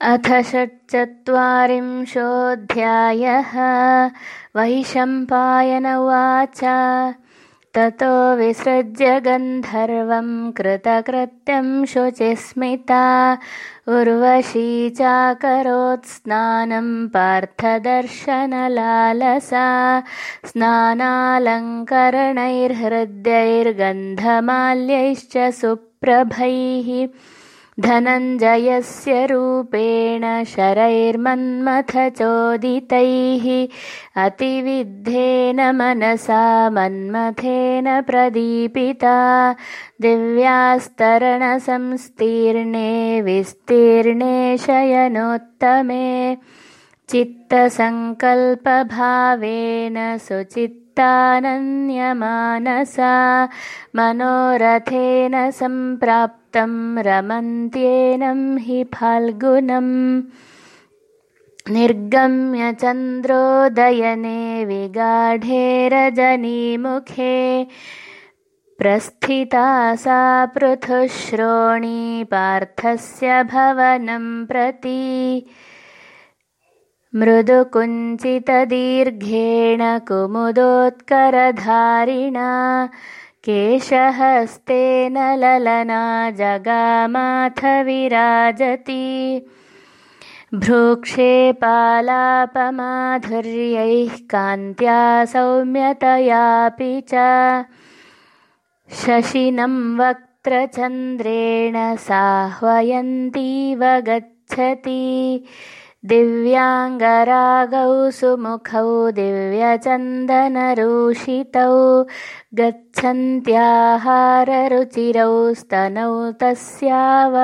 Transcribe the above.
अथ षट्चत्वारिंशोऽध्यायः। वैशम्पायन उवाच। ततो विसृज्य गन्धर्वं कृतकृत्यं शुचिस्मिता। उर्वशी चाकरोत्स्नानं पार्थदर्शनलालसा। स्नानालङ्करणैर्हृद्यैर्गन्धमाल्यैश्च सुप्रभैः धनञ्जयस्य रूपेण शरैर्मन्मथचोदितैः अतिविद्धेन मनसा मन्मथेन प्रदीपिता दिव्यास्तरणसंस्तीर्णे विस्तीर्णे शयनोत्तमे चित्तसङ्कल्पभावेन सुचित् तानन्यमानसा मनोरथेन सम्प्राप्तं रमन्त्येनं हि फाल्गुनम् निर्गम्य चन्द्रोदयने विगाढे रजनीमुखे प्रस्थिता सा पृथुश्रोणी पार्थस्य भवनं प्रति मृदुकुञ्चितदीर्घेण कुमुदोत्करधारिणा केशहस्तेन ललना जगामाथ विराजति। भ्रूक्षेपालापमाधुर्यैः कान्त्या सौम्यतयापि च। शशिनं वक्त्रचन्द्रेण साह्वयन्तीव गच्छति दिव्याङ्गरागौ सुमुखौ दिव्यचन्दनरूषितौ गच्छन्त्याहाररुचिरौ स्तनौ तस्याववल्गतुः